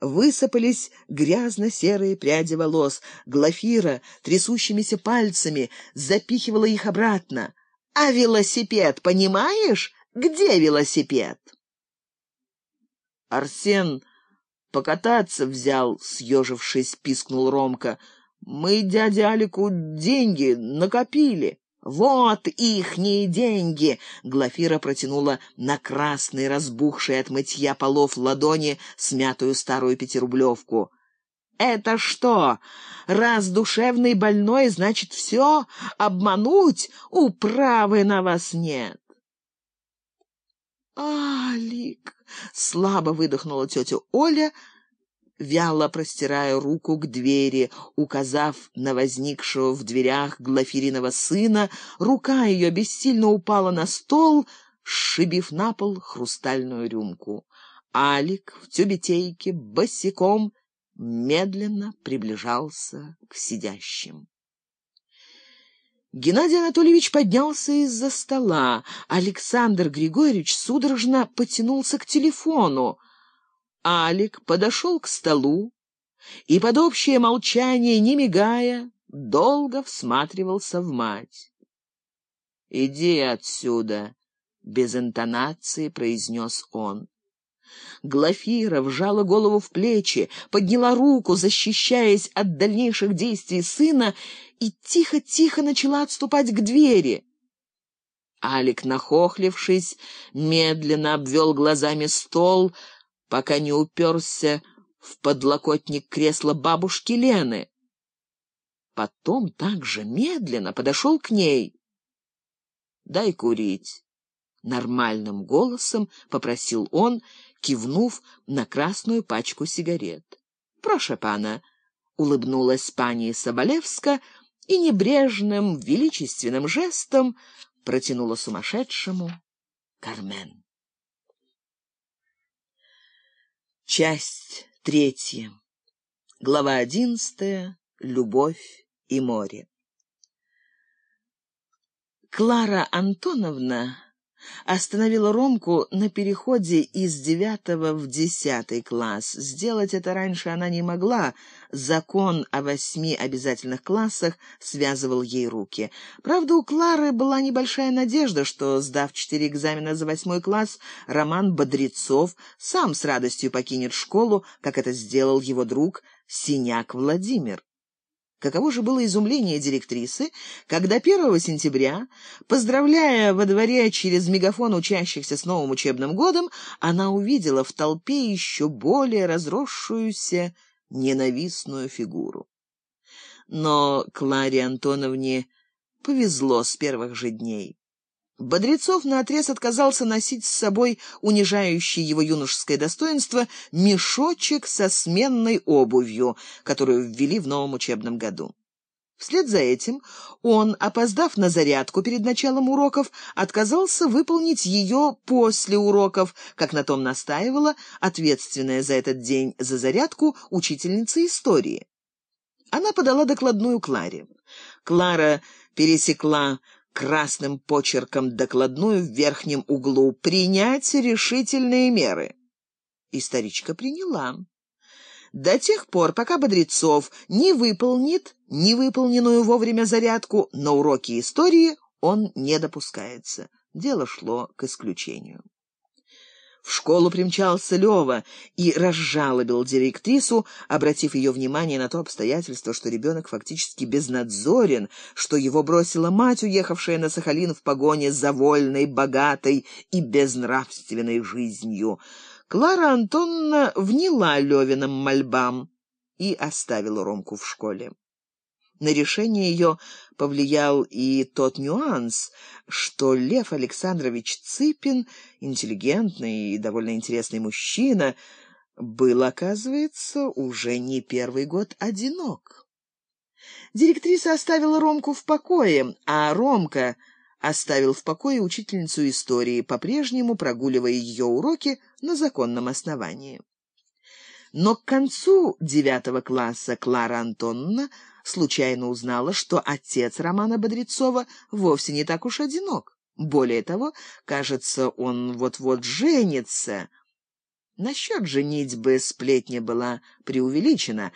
высыпались грязно-серые пряди волос. Глафира трясущимися пальцами запихивала их обратно. «А велосипед, понимаешь? Где велосипед?» «Арсен покататься взял», — съежившись, пискнул Ромка. «Мы дяде Алику деньги накопили». «Вот ихние деньги!» — Глафира протянула на красный, разбухший от мытья полов ладони смятую старую пятирублевку. «Это что? Раз душевный больной, значит, все? Обмануть? Управы на вас нет!» «Алик!» — слабо выдохнула тетя Оля — вяло простирая руку к двери, указав на возникшего в дверях Глафириного сына, рука ее бессильно упала на стол, сшибив на пол хрустальную рюмку. Алик в тюбетейке босиком медленно приближался к сидящим. Геннадий Анатольевич поднялся из-за стола. Александр Григорьевич судорожно потянулся к телефону. Алик подошел к столу и под общее молчание, не мигая, долго всматривался в мать. «Иди отсюда!» — без интонации произнес он. Глафира вжала голову в плечи, подняла руку, защищаясь от дальнейших действий сына, и тихо-тихо начала отступать к двери. Алик, нахохлившись, медленно обвел глазами стол, пока не уперся в подлокотник кресла бабушки Лены. Потом так же медленно подошел к ней. «Дай курить», — нормальным голосом попросил он, кивнув на красную пачку сигарет. «Прошу пана», — улыбнулась пани Соболевска и небрежным, величественным жестом протянула сумасшедшему Кармен. Часть третья. Глава одиннадцатая. Любовь и море. Клара Антоновна остановила Ромку на переходе из девятого в десятый класс. Сделать это раньше она не могла. Закон о восьми обязательных классах связывал ей руки. Правда, у Клары была небольшая надежда, что, сдав четыре экзамена за восьмой класс, Роман Бодрецов сам с радостью покинет школу, как это сделал его друг Синяк Владимир. Каково же было изумление директрисы, когда 1 сентября, поздравляя во дворе через мегафон учащихся с новым учебным годом, она увидела в толпе еще более разросшуюся ненавистную фигуру. Но Кларе Антоновне повезло с первых же дней. Бодрецов наотрез отказался носить с собой унижающий его юношеское достоинство мешочек со сменной обувью, которую ввели в новом учебном году. Вслед за этим он, опоздав на зарядку перед началом уроков, отказался выполнить ее после уроков, как на том настаивала ответственная за этот день за зарядку учительница истории. Она подала докладную Кларе. Клара пересекла красным почерком докладную в верхнем углу «Принять решительные меры». И старичка приняла. До тех пор, пока Бодрецов не выполнит невыполненную вовремя зарядку, на уроки истории он не допускается. Дело шло к исключению. В школу примчался Лева и разжалобил директрису, обратив ее внимание на то обстоятельство, что ребенок фактически безнадзорен, что его бросила мать, уехавшая на Сахалин в погоне за вольной, богатой и безнравственной жизнью. Клара Антоновна вняла Левиным мольбам и оставила Ромку в школе. На решение ее повлиял и тот нюанс, что Лев Александрович Цыпин, интеллигентный и довольно интересный мужчина, был, оказывается, уже не первый год одинок. Директриса оставила Ромку в покое, а Ромка оставил в покое учительницу истории, по-прежнему прогуливая ее уроки на законном основании. Но к концу девятого класса Клара Антоновна случайно узнала, что отец Романа Бодрецова вовсе не так уж одинок. Более того, кажется, он вот-вот женится. Насчет женитьбы сплетня была преувеличена.